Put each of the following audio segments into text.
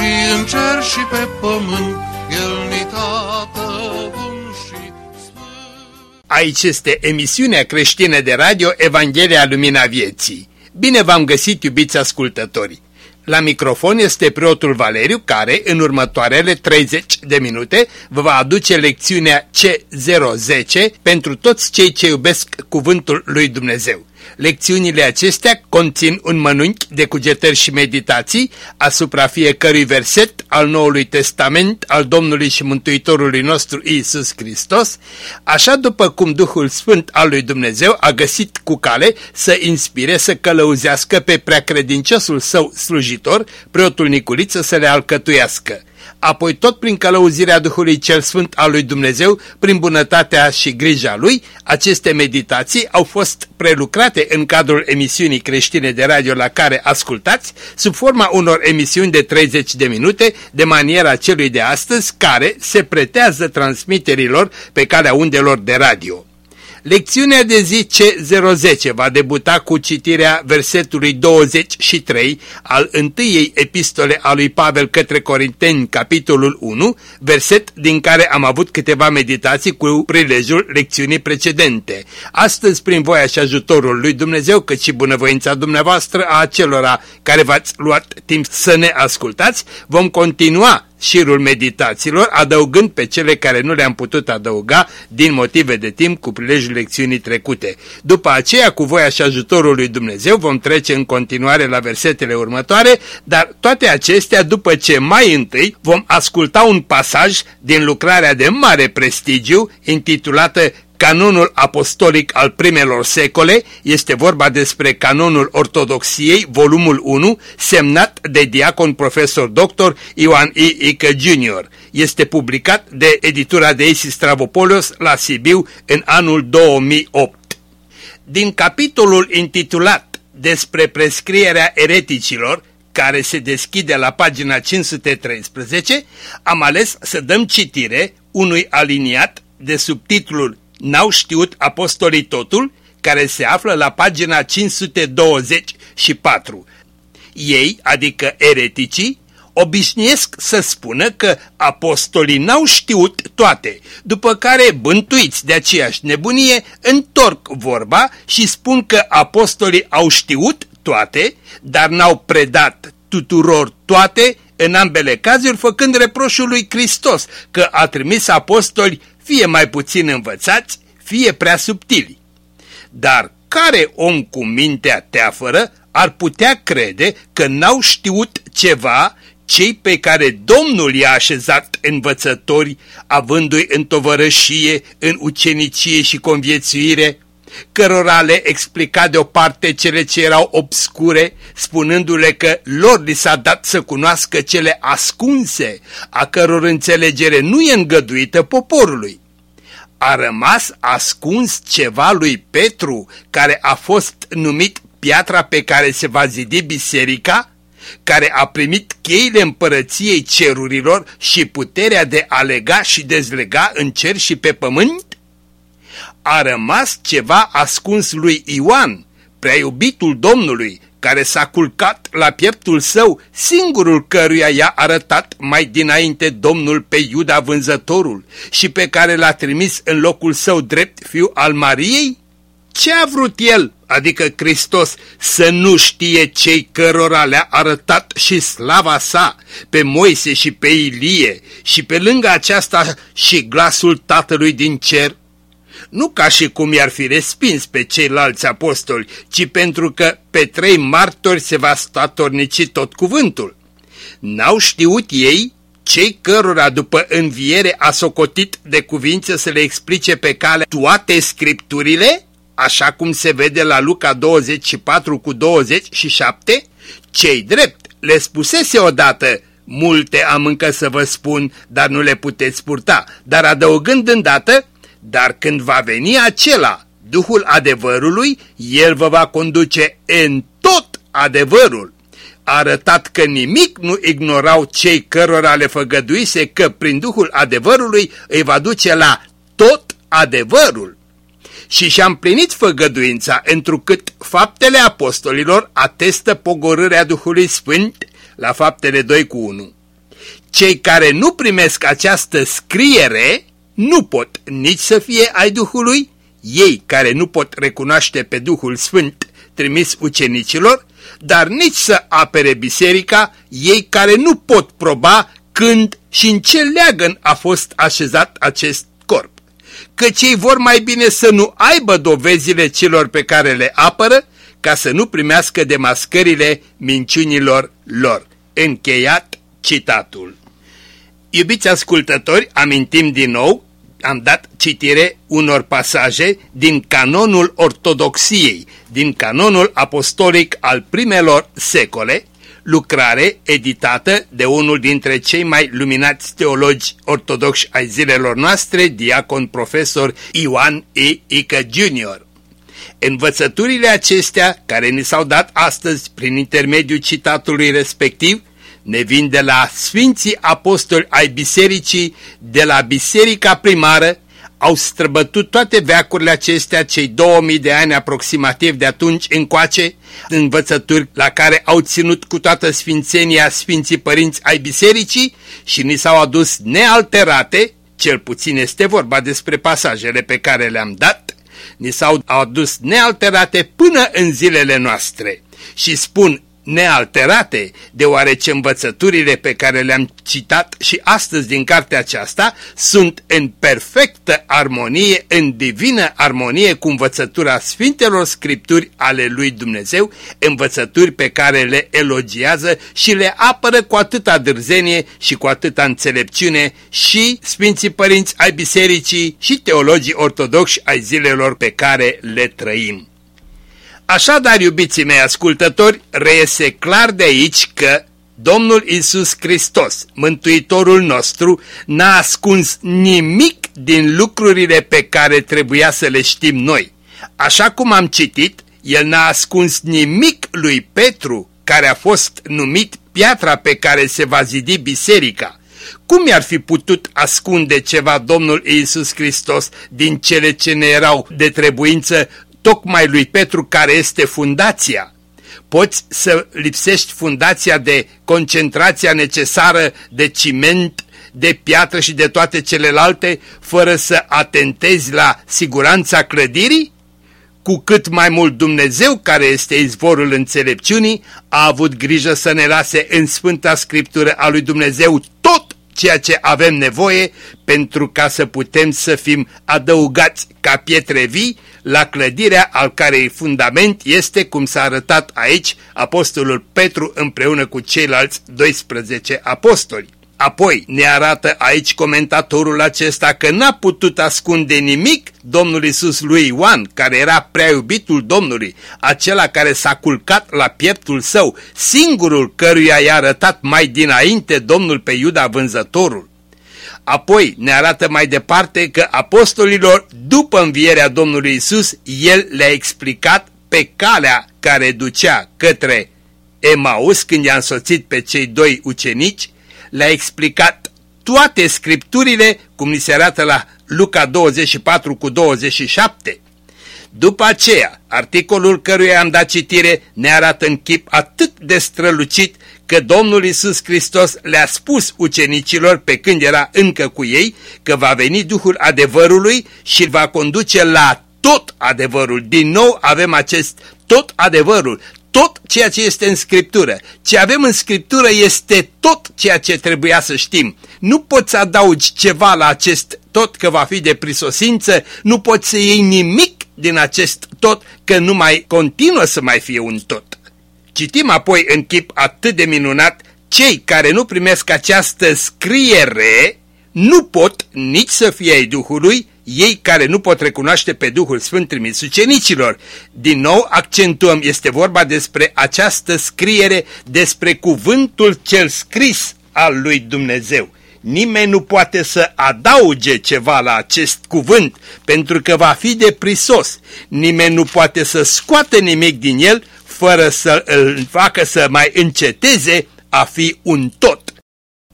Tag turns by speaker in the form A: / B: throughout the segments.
A: și în cer și pe pământ, El ni tată bun și sfânt.
B: Aici este emisiunea creștină de radio Evanghelia Lumina Vieții. Bine v-am găsit, iubiți ascultători! La microfon este preotul Valeriu care, în următoarele 30 de minute, vă va aduce lecțiunea C010 pentru toți cei ce iubesc cuvântul lui Dumnezeu. Lecțiunile acestea conțin un mănunchi de cugetări și meditații asupra fiecărui verset al Noului Testament al Domnului și Mântuitorului nostru Iisus Hristos, așa după cum Duhul Sfânt al lui Dumnezeu a găsit cu cale să inspire, să călăuzească pe preacredinciosul său slujitor, preotul Niculiță, să le alcătuiască apoi tot prin călăuzirea Duhului Cel Sfânt al lui Dumnezeu, prin bunătatea și grija lui, aceste meditații au fost prelucrate în cadrul emisiunii creștine de radio la care ascultați, sub forma unor emisiuni de 30 de minute, de maniera celui de astăzi, care se pretează transmiterilor pe calea undelor de radio. Lecțiunea de zi C010 va debuta cu citirea versetului 23 al întâiei epistole a lui Pavel către Corinteni, capitolul 1, verset din care am avut câteva meditații cu prilejul lecțiunii precedente. Astăzi, prin voia și ajutorul lui Dumnezeu, cât și bunăvoința dumneavoastră a acelora care v-ați luat timp să ne ascultați, vom continua șirul meditațiilor, adăugând pe cele care nu le-am putut adăuga din motive de timp cu prilejul lecțiunii trecute. După aceea, cu voia și ajutorul lui Dumnezeu, vom trece în continuare la versetele următoare, dar toate acestea după ce mai întâi vom asculta un pasaj din lucrarea de mare prestigiu intitulată canonul apostolic al primelor secole, este vorba despre canonul ortodoxiei, volumul 1, semnat de diacon profesor dr. Ioan I. Ică Jr. Este publicat de editura de Isis Stravopolios la Sibiu în anul 2008. Din capitolul intitulat despre prescrierea ereticilor, care se deschide la pagina 513, am ales să dăm citire unui aliniat de subtitlul N-au știut apostolii totul, care se află la pagina 524. Ei, adică ereticii, obișnuiesc să spună că apostolii n-au știut toate, după care, bântuiți de aceeași nebunie, întorc vorba și spun că apostolii au știut toate, dar n-au predat tuturor toate, în ambele cazuri făcând reproșul lui Hristos că a trimis apostoli fie mai puțin învățați, fie prea subtili. Dar care om cu mintea teafără ar putea crede că n-au știut ceva cei pe care Domnul i-a așezat învățători, avându-i în tovărășie, în ucenicie și conviețuire, cărora le explica deoparte cele ce erau obscure, spunându-le că lor li s-a dat să cunoască cele ascunse, a căror înțelegere nu e îngăduită poporului. A rămas ascuns ceva lui Petru, care a fost numit piatra pe care se va zidi biserica, care a primit cheile împărăției cerurilor și puterea de a lega și dezlega în cer și pe pământ? A rămas ceva ascuns lui Ioan, prea iubitul Domnului, care s-a culcat la pieptul său, singurul căruia i-a arătat mai dinainte Domnul pe Iuda vânzătorul și pe care l-a trimis în locul său drept fiu al Mariei? Ce a vrut el, adică Hristos, să nu știe cei cărora le-a arătat și slava sa, pe Moise și pe Ilie, și pe lângă aceasta și glasul Tatălui din cer? Nu ca și cum i-ar fi respins pe ceilalți apostoli, ci pentru că pe trei martori se va statornici tot cuvântul. N-au știut ei, cei cărora după înviere a socotit de cuvință să le explice pe cale toate scripturile, așa cum se vede la Luca 24 cu 27, cei drept le spusese odată, Multe am încă să vă spun, dar nu le puteți purta. Dar adăugând îndată, dar când va veni acela, Duhul adevărului, El vă va conduce în tot adevărul. A arătat că nimic nu ignorau cei cărora le făgăduise că prin Duhul adevărului îi va duce la tot adevărul. Și și-a împlinit făgăduința, întrucât faptele apostolilor atestă pogorârea Duhului Sfânt la faptele 2 cu 1. Cei care nu primesc această scriere nu pot nici să fie ai Duhului, ei care nu pot recunoaște pe Duhul Sfânt trimis ucenicilor, dar nici să apere biserica, ei care nu pot proba când și în ce leagăn a fost așezat acest corp. Că cei vor mai bine să nu aibă dovezile celor pe care le apără, ca să nu primească demascările minciunilor lor. Încheiat citatul. Iubiți ascultători, amintim din nou, am dat citire unor pasaje din canonul ortodoxiei, din canonul apostolic al primelor secole, lucrare editată de unul dintre cei mai luminați teologi ortodoxi ai zilelor noastre, diacon profesor Ioan E. Ică Jr. Învățăturile acestea, care ni s-au dat astăzi prin intermediul citatului respectiv, ne vin de la Sfinții Apostoli ai Bisericii, de la Biserica Primară, au străbătut toate veacurile acestea, cei 2000 de ani aproximativ de atunci încoace, învățături la care au ținut cu toată sfințenia Sfinții Părinți ai Bisericii și ni s-au adus nealterate, cel puțin este vorba despre pasajele pe care le-am dat, ni s-au adus nealterate până în zilele noastre. Și spun nealterate, deoarece învățăturile pe care le-am citat și astăzi din cartea aceasta sunt în perfectă armonie, în divină armonie cu învățătura Sfintelor Scripturi ale lui Dumnezeu, învățături pe care le elogiază și le apără cu atâta dârzenie și cu atâta înțelepciune și Sfinții Părinți ai Bisericii și teologii ortodoxi ai zilelor pe care le trăim. Așadar, iubiții mei ascultători, reiese clar de aici că Domnul Isus Hristos, Mântuitorul nostru, n-a ascuns nimic din lucrurile pe care trebuia să le știm noi. Așa cum am citit, El n-a ascuns nimic lui Petru, care a fost numit piatra pe care se va zidi biserica. Cum i-ar fi putut ascunde ceva Domnul Iisus Hristos din cele ce ne erau de trebuință tocmai lui Petru care este fundația. Poți să lipsești fundația de concentrația necesară de ciment, de piatră și de toate celelalte, fără să atentezi la siguranța clădirii? Cu cât mai mult Dumnezeu, care este izvorul înțelepciunii, a avut grijă să ne lase în Sfânta Scriptură a lui Dumnezeu tot ceea ce avem nevoie pentru ca să putem să fim adăugați ca pietre vii la clădirea al carei fundament este, cum s-a arătat aici, apostolul Petru împreună cu ceilalți 12 apostoli. Apoi ne arată aici comentatorul acesta că n-a putut ascunde nimic Domnul Isus lui Ioan, care era prea iubitul Domnului, acela care s-a culcat la pieptul său, singurul căruia i-a arătat mai dinainte Domnul pe Iuda vânzătorul. Apoi ne arată mai departe că apostolilor, după învierea Domnului Isus, el le-a explicat pe calea care ducea către Emaus, când i-a însoțit pe cei doi ucenici, le-a explicat toate scripturile, cum ni se arată la Luca 24 cu 27. După aceea, articolul căruia am dat citire ne arată în chip atât de strălucit că Domnul Isus Hristos le-a spus ucenicilor pe când era încă cu ei că va veni Duhul adevărului și îl va conduce la tot adevărul. Din nou avem acest tot adevărul, tot ceea ce este în Scriptură. Ce avem în Scriptură este tot ceea ce trebuia să știm. Nu poți adaugi ceva la acest tot că va fi de prisosință, nu poți să iei nimic din acest tot că nu mai continuă să mai fie un tot. Citim apoi în chip atât de minunat, cei care nu primesc această scriere nu pot nici să fie ai Duhului, ei care nu pot recunoaște pe Duhul Sfânt trimis ucenicilor. Din nou accentuăm, este vorba despre această scriere, despre cuvântul cel scris al lui Dumnezeu. Nimeni nu poate să adauge ceva la acest cuvânt, pentru că va fi de prisos. Nimeni nu poate să scoată nimic din el, fără să îl facă să mai înceteze a fi un tot.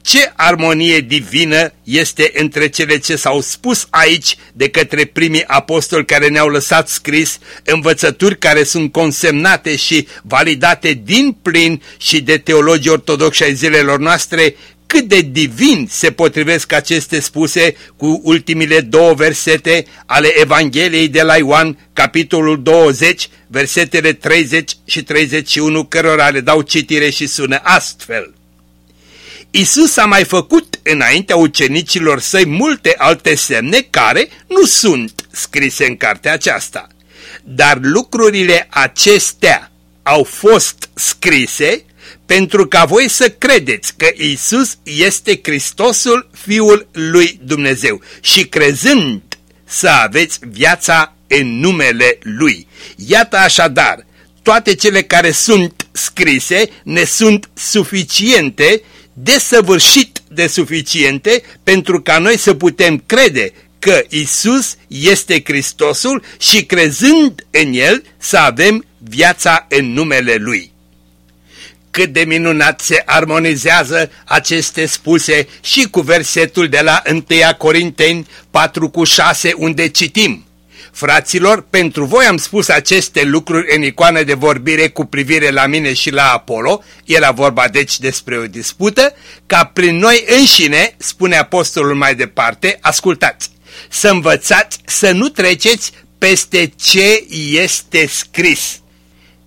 B: Ce armonie divină este între cele ce s-au spus aici de către primii apostoli care ne-au lăsat scris, învățături care sunt consemnate și validate din plin și de teologii ortodoxi ai zilelor noastre, cât de divin se potrivesc aceste spuse cu ultimile două versete ale Evangheliei de la Ioan, capitolul 20, versetele 30 și 31, cărora le dau citire și sună astfel. Isus a mai făcut înaintea ucenicilor săi multe alte semne care nu sunt scrise în cartea aceasta. Dar lucrurile acestea au fost scrise pentru ca voi să credeți că Isus este Hristosul Fiul lui Dumnezeu și crezând să aveți viața în numele Lui. Iată așadar, toate cele care sunt scrise ne sunt suficiente desăvârșit de suficiente pentru ca noi să putem crede că Isus este Hristosul și crezând în El să avem viața în numele Lui. Cât de minunat se armonizează aceste spuse și cu versetul de la 1 Corinteni 4 cu 6 unde citim Fraților, pentru voi am spus aceste lucruri în icoană de vorbire cu privire la mine și la Apollo, era vorba deci despre o dispută, ca prin noi înșine, spune apostolul mai departe, ascultați, să învățați să nu treceți peste ce este scris.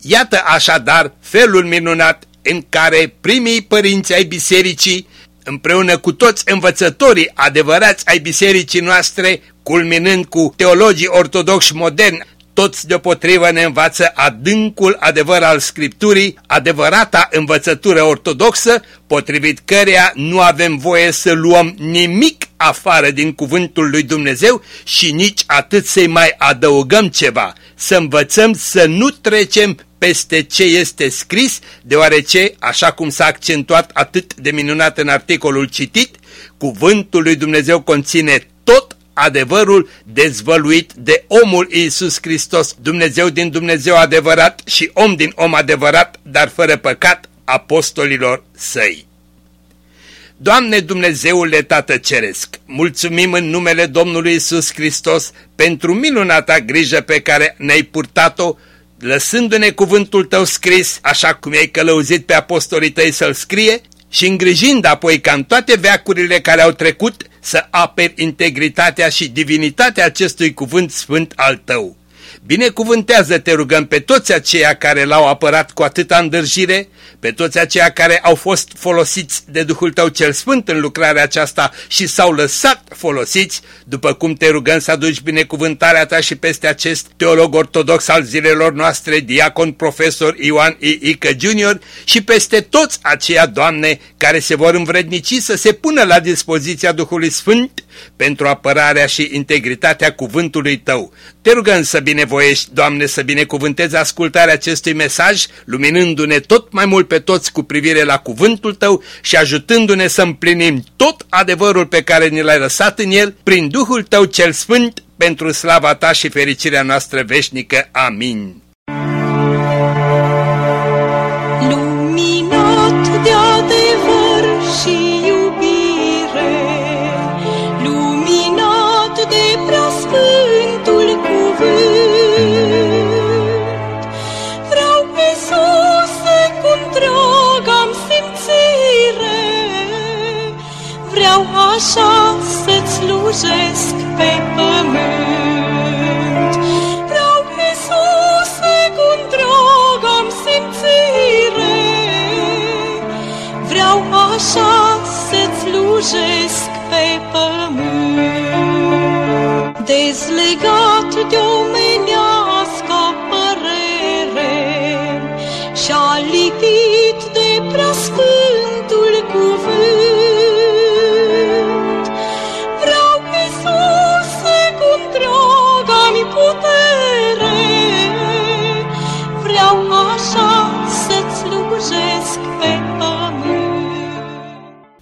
B: Iată așadar felul minunat în care primii părinți ai bisericii, împreună cu toți învățătorii adevărați ai bisericii noastre, culminând cu teologii ortodoxi moderni, toți deopotrivă ne învață adâncul adevăr al Scripturii, adevărata învățătură ortodoxă, potrivit căreia nu avem voie să luăm nimic afară din cuvântul lui Dumnezeu și nici atât să-i mai adăugăm ceva, să învățăm să nu trecem peste ce este scris, deoarece, așa cum s-a accentuat atât de minunat în articolul citit, cuvântul lui Dumnezeu conține tot adevărul dezvăluit de omul Iisus Hristos, Dumnezeu din Dumnezeu adevărat și om din om adevărat, dar fără păcat, apostolilor săi. Doamne Dumnezeule Tată Ceresc, mulțumim în numele Domnului Isus Hristos pentru minunata grijă pe care ne-ai purtat-o, lăsându-ne cuvântul Tău scris, așa cum ai călăuzit pe apostolii Tăi să-l scrie, și îngrijind apoi ca în toate veacurile care au trecut să aperi integritatea și divinitatea acestui cuvânt sfânt al Tău. Binecuvântează, te rugăm, pe toți aceia care l-au apărat cu atâta îndârjire, pe toți aceia care au fost folosiți de Duhul Tău cel Sfânt în lucrarea aceasta și s-au lăsat folosiți, după cum te rugăm să aduci binecuvântarea Ta și peste acest teolog ortodox al zilelor noastre, diacon profesor Ioan I. Ică Jr. și peste toți aceia, Doamne, care se vor învrednici să se pună la dispoziția Duhului Sfânt pentru apărarea și integritatea cuvântului Tău. Te rugăm să binevoiești, Doamne, să binecuvântezi ascultarea acestui mesaj, luminându-ne tot mai mult pe toți cu privire la cuvântul Tău și ajutându-ne să împlinim tot adevărul pe care ne l-ai lăsat în el, prin Duhul Tău cel Sfânt, pentru slava Ta și fericirea noastră veșnică. Amin.
C: Așa să-ți slujesc pe pământ. Vreau, Iisuse, cu drag am simțire, vreau așa să-ți slujesc pe pământ. Dezlegat de omenească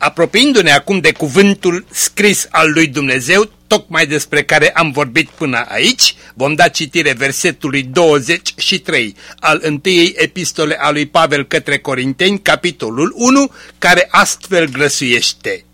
B: Apropiindu-ne acum de cuvântul scris al lui Dumnezeu, tocmai despre care am vorbit până aici, vom da citire versetului 23 al întâiei epistole a lui Pavel către Corinteni, capitolul 1, care astfel grăsuiește.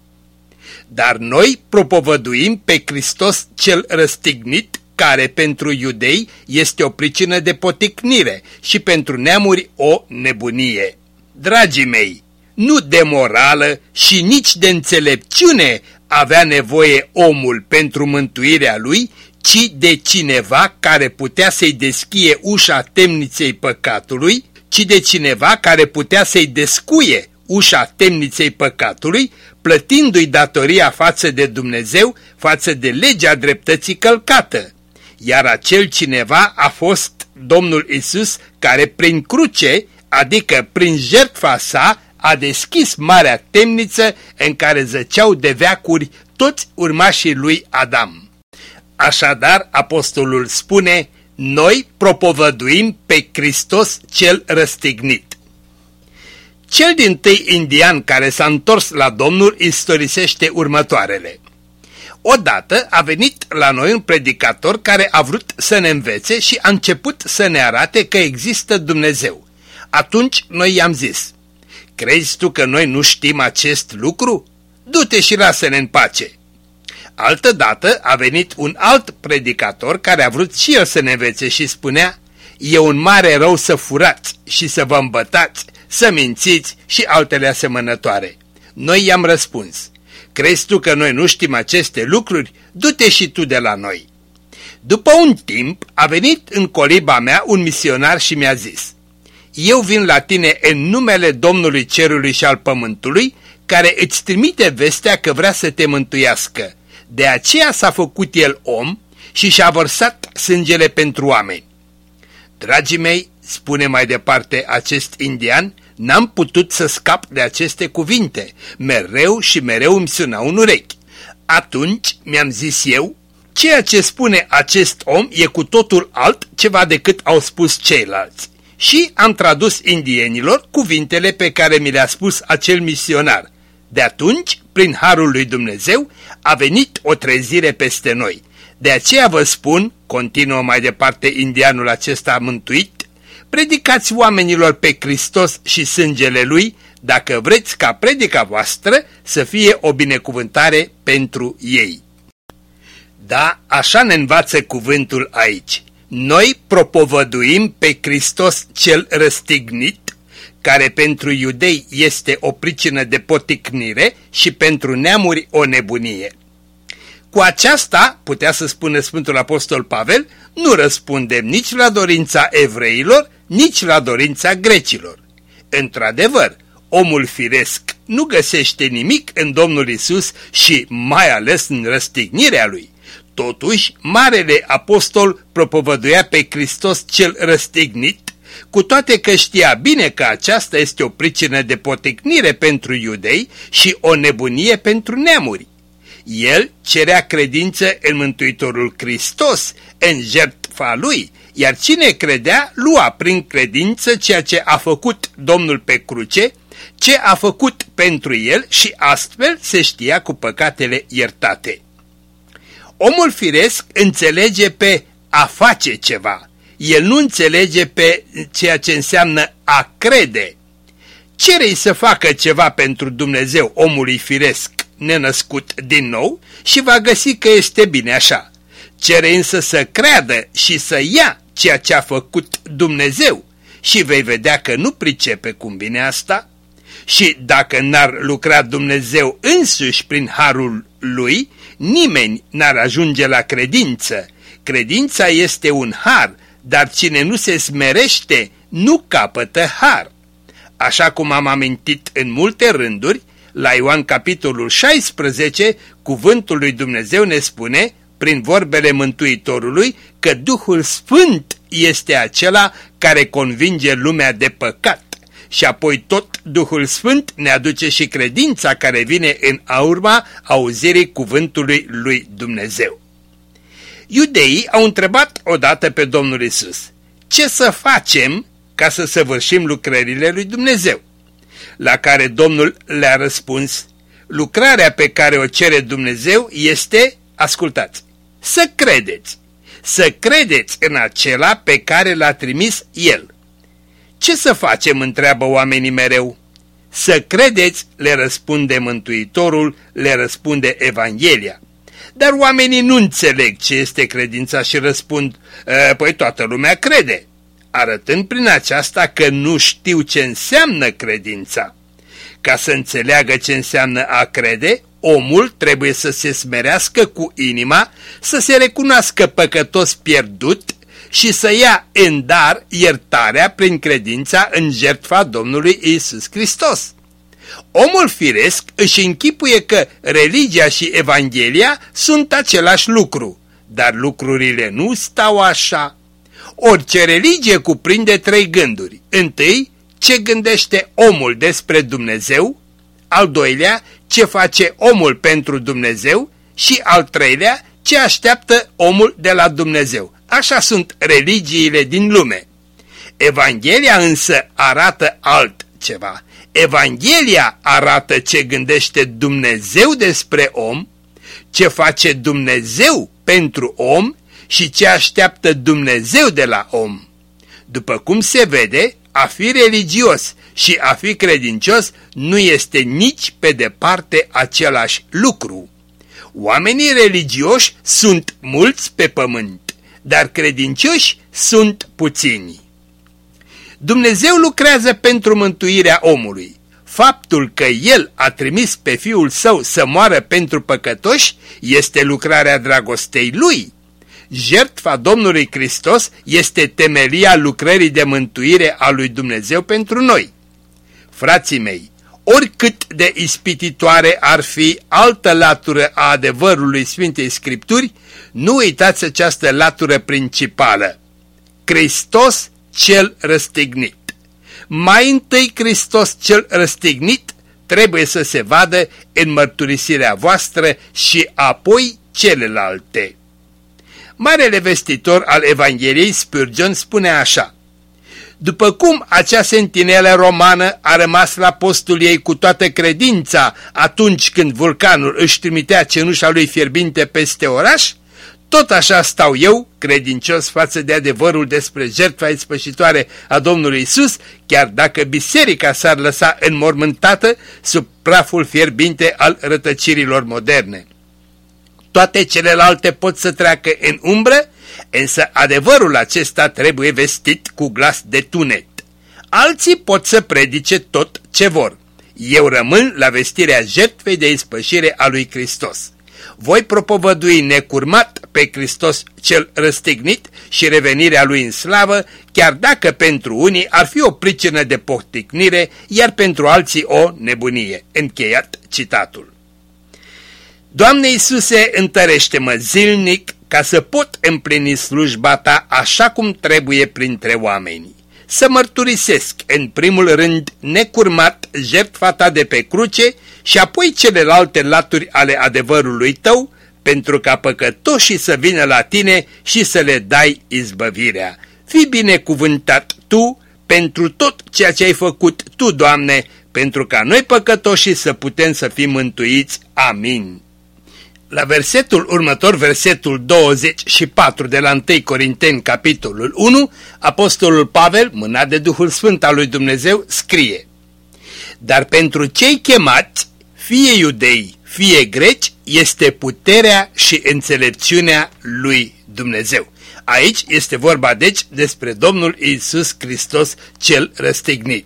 B: Dar noi propovăduim pe Hristos cel răstignit, care pentru iudei este o pricină de poticnire și pentru neamuri o nebunie. Dragii mei, nu de morală și nici de înțelepciune avea nevoie omul pentru mântuirea lui, ci de cineva care putea să-i deschie ușa temniței păcatului, ci de cineva care putea să-i descuie ușa temniței păcatului, plătindu-i datoria față de Dumnezeu, față de legea dreptății călcată. Iar acel cineva a fost Domnul Isus, care prin cruce, adică prin jertfa sa, a deschis marea temniță în care zăceau de veacuri toți urmașii lui Adam. Așadar, apostolul spune, noi propovăduim pe Hristos cel răstignit. Cel din tâi indian care s-a întors la Domnul istorisește următoarele. Odată a venit la noi un predicator care a vrut să ne învețe și a început să ne arate că există Dumnezeu. Atunci noi i-am zis, crezi tu că noi nu știm acest lucru? Du-te și lasă-ne în pace. Altădată a venit un alt predicator care a vrut și el să ne învețe și spunea, e un mare rău să furați și să vă îmbătați, să mințiți și altele asemănătoare. Noi i-am răspuns, crezi tu că noi nu știm aceste lucruri? Du-te și tu de la noi. După un timp a venit în coliba mea un misionar și mi-a zis, eu vin la tine în numele Domnului Cerului și al Pământului, care îți trimite vestea că vrea să te mântuiască. De aceea s-a făcut el om și și-a vărsat sângele pentru oameni. Dragii mei, spune mai departe acest indian, n-am putut să scap de aceste cuvinte. Mereu și mereu îmi suna un urechi. Atunci mi-am zis eu, ceea ce spune acest om e cu totul alt ceva decât au spus ceilalți și am tradus indienilor cuvintele pe care mi le-a spus acel misionar. De atunci, prin harul lui Dumnezeu, a venit o trezire peste noi. De aceea vă spun, continuă mai departe indianul acesta mântuit, predicați oamenilor pe Hristos și sângele Lui, dacă vreți ca predica voastră să fie o binecuvântare pentru ei. Da, așa ne învață cuvântul aici. Noi propovăduim pe Hristos cel răstignit, care pentru iudei este o pricină de poticnire și pentru neamuri o nebunie. Cu aceasta, putea să spună Sfântul Apostol Pavel, nu răspundem nici la dorința evreilor, nici la dorința grecilor. Într-adevăr, omul firesc nu găsește nimic în Domnul Isus și mai ales în răstignirea lui. Totuși, Marele Apostol propovăduia pe Hristos cel răstignit, cu toate că știa bine că aceasta este o pricină de potecnire pentru iudei și o nebunie pentru neamuri. El cerea credință în Mântuitorul Hristos, în jertfa lui, iar cine credea lua prin credință ceea ce a făcut Domnul pe cruce, ce a făcut pentru el și astfel se știa cu păcatele iertate. Omul firesc înțelege pe a face ceva. El nu înțelege pe ceea ce înseamnă a crede. cere să facă ceva pentru Dumnezeu omului firesc nenăscut din nou și va găsi că este bine așa. Cere însă să creadă și să ia ceea ce a făcut Dumnezeu și vei vedea că nu pricepe cum bine asta. Și dacă n-ar lucra Dumnezeu însuși prin harul lui, nimeni n-ar ajunge la credință. Credința este un har, dar cine nu se smerește nu capătă har. Așa cum am amintit în multe rânduri, la Ioan capitolul 16, cuvântul lui Dumnezeu ne spune, prin vorbele Mântuitorului, că Duhul Sfânt este acela care convinge lumea de păcat și apoi tot Duhul Sfânt ne aduce și credința care vine în urma auzirii cuvântului lui Dumnezeu. Iudeii au întrebat odată pe Domnul Isus, ce să facem ca să săvârșim lucrările lui Dumnezeu? La care Domnul le-a răspuns, lucrarea pe care o cere Dumnezeu este, ascultați, să credeți, să credeți în acela pe care l-a trimis El. Ce să facem, întreabă oamenii mereu. Să credeți, le răspunde Mântuitorul, le răspunde Evanghelia. Dar oamenii nu înțeleg ce este credința și răspund, păi toată lumea crede, arătând prin aceasta că nu știu ce înseamnă credința. Ca să înțeleagă ce înseamnă a crede, omul trebuie să se smerească cu inima, să se recunoască păcătos pierdut și să ia în dar iertarea prin credința în jertfa Domnului Isus Hristos. Omul firesc își închipuie că religia și Evanghelia sunt același lucru, dar lucrurile nu stau așa. Orice religie cuprinde trei gânduri. Întâi, ce gândește omul despre Dumnezeu, al doilea, ce face omul pentru Dumnezeu și al treilea, ce așteaptă omul de la Dumnezeu. Așa sunt religiile din lume. Evanghelia însă arată altceva. Evanghelia arată ce gândește Dumnezeu despre om, ce face Dumnezeu pentru om și ce așteaptă Dumnezeu de la om. După cum se vede, a fi religios și a fi credincios nu este nici pe departe același lucru. Oamenii religioși sunt mulți pe pământ, dar credincioși sunt puțini. Dumnezeu lucrează pentru mântuirea omului. Faptul că El a trimis pe Fiul Său să moară pentru păcătoși este lucrarea dragostei Lui. Jertfa Domnului Hristos este temelia lucrării de mântuire a lui Dumnezeu pentru noi. Frații mei, oricât de ispititoare ar fi altă latură a adevărului Sfintei Scripturi, nu uitați această latură principală. Hristos cel răstignit. Mai întâi Hristos cel răstignit trebuie să se vadă în mărturisirea voastră și apoi celelalte. Marele vestitor al Evangheliei Spurgeon spune așa, După cum acea sentinelă romană a rămas la postul ei cu toată credința atunci când vulcanul își trimitea cenușa lui fierbinte peste oraș, tot așa stau eu, credincios față de adevărul despre jertfa ispășitoare a Domnului Isus, chiar dacă biserica s-ar lăsa înmormântată sub praful fierbinte al rătăcirilor moderne. Toate celelalte pot să treacă în umbră, însă adevărul acesta trebuie vestit cu glas de tunet. Alții pot să predice tot ce vor. Eu rămân la vestirea jertfei de ispășire a lui Hristos voi propovădui necurmat pe Hristos cel răstignit și revenirea lui în slavă, chiar dacă pentru unii ar fi o pricină de poticnire, iar pentru alții o nebunie. Încheiat citatul. Doamne Iisuse, întărește-mă zilnic ca să pot împlini slujba Ta așa cum trebuie printre oameni. Să mărturisesc în primul rând necurmat jertfa Ta de pe cruce și apoi celelalte laturi ale adevărului tău, pentru ca păcătoșii să vină la tine și să le dai izbăvirea. Fii binecuvântat tu pentru tot ceea ce ai făcut tu, Doamne, pentru ca noi păcătoșii să putem să fim mântuiți. Amin. La versetul următor, versetul 24 de la 1 Corinteni, capitolul 1, Apostolul Pavel, mânat de Duhul Sfânt al lui Dumnezeu, scrie Dar pentru cei chemați, fie iudei, fie greci, este puterea și înțelepciunea lui Dumnezeu. Aici este vorba deci despre Domnul Isus Hristos cel răstignit.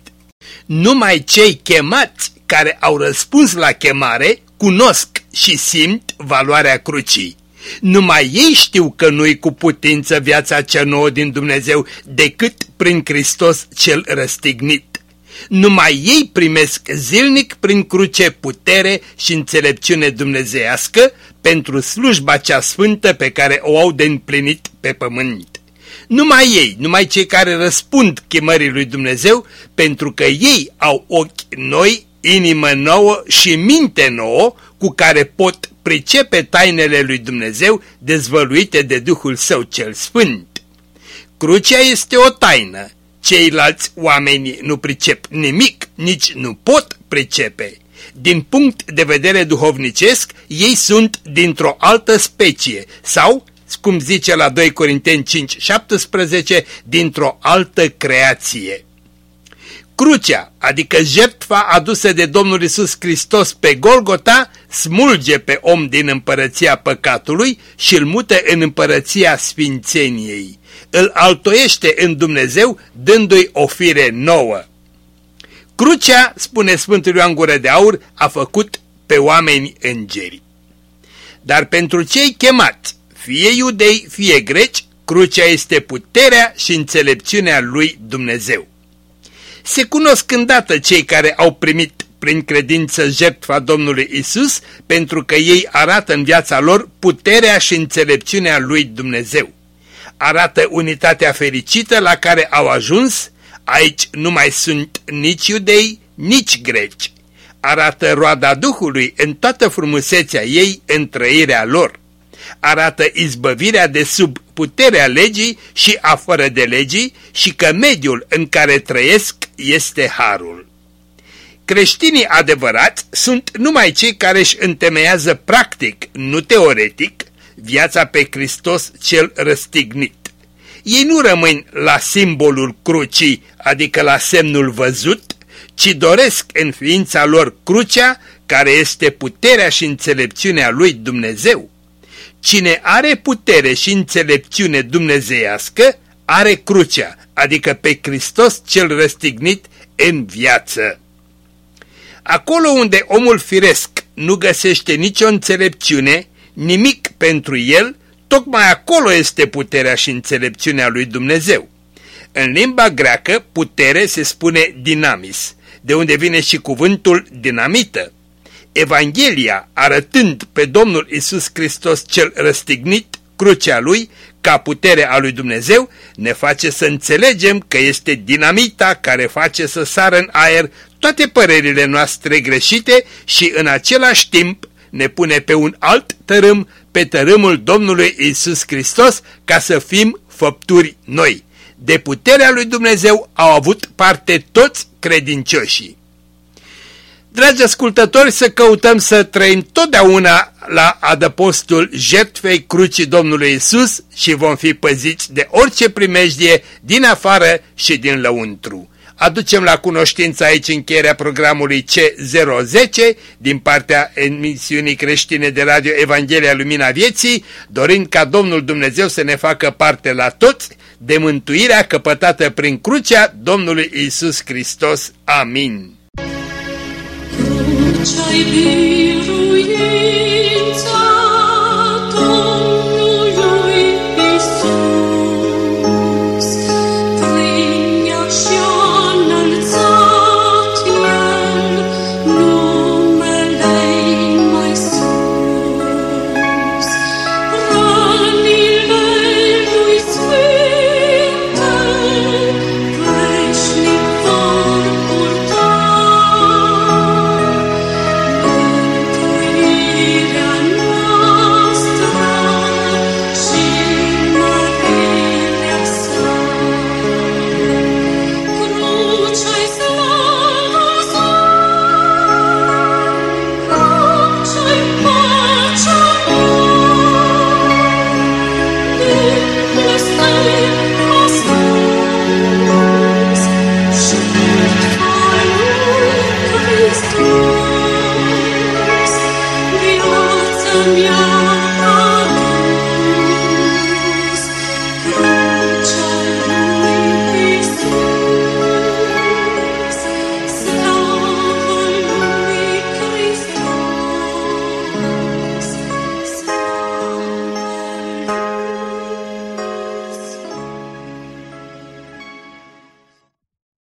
B: Numai cei chemați care au răspuns la chemare cunosc și simt valoarea crucii. Numai ei știu că nu-i cu putință viața cea nouă din Dumnezeu decât prin Hristos cel răstignit. Numai ei primesc zilnic prin cruce putere și înțelepciune dumnezeiască pentru slujba cea sfântă pe care o au de împlinit pe pământ. Numai ei, numai cei care răspund chemării lui Dumnezeu, pentru că ei au ochi noi, inimă nouă și minte nouă cu care pot pricepe tainele lui Dumnezeu dezvăluite de Duhul Său cel Sfânt. Crucea este o taină, Ceilalți oameni nu pricep nimic, nici nu pot pricepe. Din punct de vedere duhovnicesc, ei sunt dintr-o altă specie sau, cum zice la 2 Corinteni 5, 17, dintr-o altă creație. Crucea, adică jertfa adusă de Domnul Isus Hristos pe Golgota, smulge pe om din împărăția păcatului și îl mută în împărăția sfințeniei. Îl altoiește în Dumnezeu, dându-i o fire nouă. Crucea, spune Sfântul Ioan Gură de Aur, a făcut pe oameni îngeri. Dar pentru cei chemați, fie iudei, fie greci, crucea este puterea și înțelepciunea lui Dumnezeu. Se cunosc îndată cei care au primit prin credință jertfa Domnului Isus, pentru că ei arată în viața lor puterea și înțelepciunea lui Dumnezeu. Arată unitatea fericită la care au ajuns, aici nu mai sunt nici iudei, nici greci. Arată roada Duhului în toată frumusețea ei în trăirea lor arată izbăvirea de sub puterea legii și a fără de legii și că mediul în care trăiesc este harul. Creștinii adevărați sunt numai cei care își întemeiază practic, nu teoretic, viața pe Hristos cel răstignit. Ei nu rămân la simbolul crucii, adică la semnul văzut, ci doresc în ființa lor crucea, care este puterea și înțelepciunea lui Dumnezeu. Cine are putere și înțelepciune dumnezeiască, are crucea, adică pe Hristos cel răstignit în viață. Acolo unde omul firesc nu găsește nicio înțelepciune, nimic pentru el, tocmai acolo este puterea și înțelepciunea lui Dumnezeu. În limba greacă, putere se spune dinamis, de unde vine și cuvântul dinamită. Evanghelia, arătând pe Domnul Isus Hristos cel răstignit, crucea lui, ca putere a lui Dumnezeu, ne face să înțelegem că este dinamita care face să sară în aer toate părerile noastre greșite și în același timp ne pune pe un alt tărâm, pe tărâmul Domnului Isus Hristos, ca să fim făpturi noi. De puterea lui Dumnezeu au avut parte toți credincioșii. Dragi ascultători, să căutăm să trăim totdeauna la adăpostul jertfei crucii Domnului Isus și vom fi păziți de orice primejdie din afară și din lăuntru. Aducem la cunoștință aici încheierea programului C010 din partea emisiunii creștine de radio Evanghelia Lumina Vieții, dorind ca Domnul Dumnezeu să ne facă parte la toți de mântuirea căpătată prin crucea Domnului Isus Hristos. Amin.
C: Çay bir